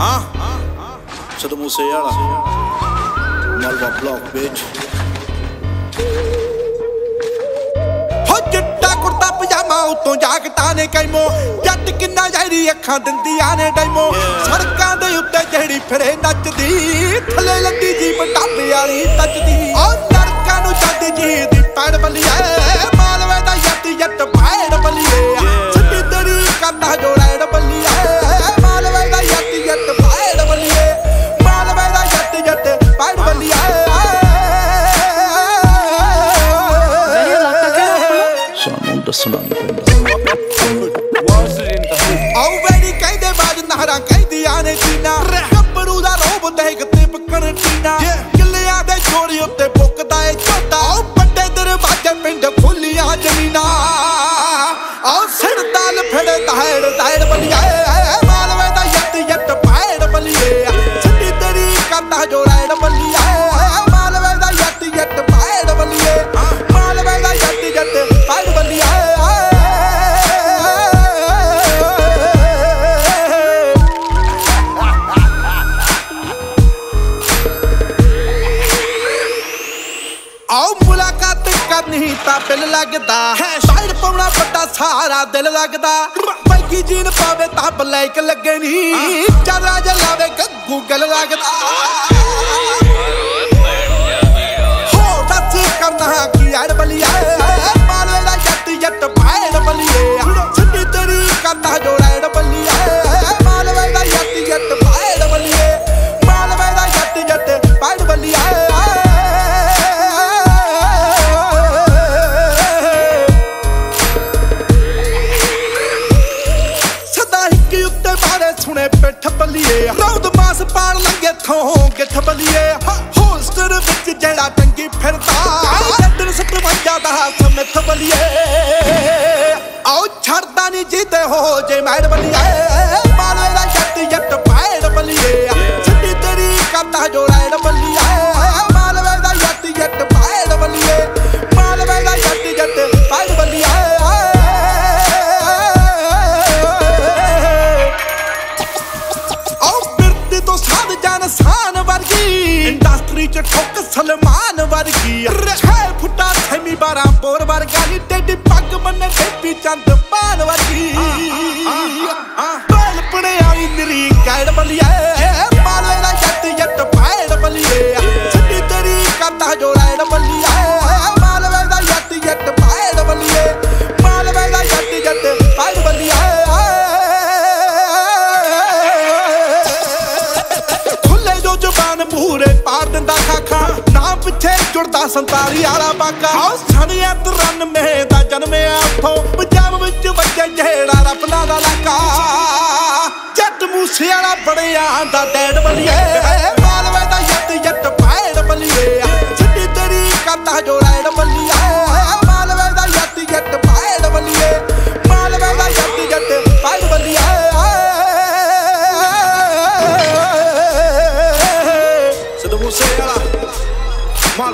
ਹਾਂ। ਸਦੂ ਮੂਸੇ ਵਾਲਾ। ਮਲਵਾ ਬਲੌਕ ਵਿੱਚ। ਹੋ ਜੱਟਾ ਕੁਰਤਾ ਪਜਾਮਾ ਉਤੋਂ ਜਾਕਟਾਂ ਨੇ ਕੈਮੋ। ਜੱਟ ਕਿੰਨਾ ਜਾਇਰੀ ਅੱਖਾਂ ਦਿੰਦੀਆਂ ਨੇ ਡੈਮੋ। ਸੜਕਾਂ ਦੇ ਉੱਤੇ ਜਿਹੜੀ ਫਿਰੇ ਨੱਚਦੀ ਥੱਲੇ ਲੱਦੀ ਜੀਪ ਟਾਪੇ ਵਾਲੀ ਤੱਚਦੀ ਦੱਸਣਾ ਨਹੀਂ ਪੈਂਦਾ। ਆਉ ਵੇੜੀ ਕਹਿੰਦੇ ਬਾਜ ਨਹਰਾਂ ਆਓ ਮੁਲਾਕਾਤ ਕਰਨੀ ਤਾਂ ਬਿਲ ਲੱਗਦਾ। ਸਾਈਡ ਪਾਉਣਾ ਵੱਡਾ ਸਾਰਾ ਦਿਲ ਲੱਗਦਾ। ਬੈਗੀ ਜੀਨ ਪਾਵੇ ਤਾਂ ਬਲੈਕ ਲੱਗੇ ਨਹੀਂ ਚਾਰਾ ਜਲਾਵੇ ਗੱਗੂ ਗਲ ਲੱਗਦਾ। ਸੁਣੇ ਪਿੱਠ ਬੱਲੀਏ। ਰੌਦ ਮਾਸ ਪਾਣ ਲੰਗੇ ਥੋਂ ਗਿੱਠ ਬੱਲੀਏ। ਹੋਸਟਰ ਵਿੱਚ ਜਿਹੜਾ ਟੰਗੀ ਫਿਰਦਾ ਜੱਟਨ ਸਤਵੰਜਾ ਦਾ ਸਮਿੱਥ ਬੱਲੀਏ। ਆਓ ਛੱਡਦਾ ਨਹੀਂ ਜਿੱਤੇ ਹੋ ਜੇ ਮੈੜ ਬੱਲੀਏ ਚ ਠੋਕ ਸਲਮਾਨ ਵਰਗੀ ਛੇ ਫੁੱਟਾ ਥੈਮੀ ਬਾਰਾਂ ਪੋਰ ਵਰਗਾ ਨੀ ਟੇਡੀ ਪੱਗ ਬੰਨੇ ਟੇਪੀ ਚੰਦ ਪਾਨ ਵਰਗੀ। ਬਲ ਪੜੇ ਆਈ ਨਿਰੀ ਕੈੜ ਬਲੀਏ ਜੁੜਦਾ ਸੰਤਾਲੀ ਆਲਾ ਬਾਕਾ ਆਹ ਸਣਿਆ ਤਰਨ ਮੇ ਦਾ ਜਨਮਿਆ ਉੱਥੋਂ ਪੰਜਾਬ ਵਿੱਚ ਵੱਜੇ ਜਿਹੜਾ ਰਪਨਾ ਦਾ ਲਾਕਾ ਜੱਟ ਮੂਸੇ ਵਾਲਾ ਬੜਿਆਂ ਦਾ ਡੈਡ ਬਲੀਏ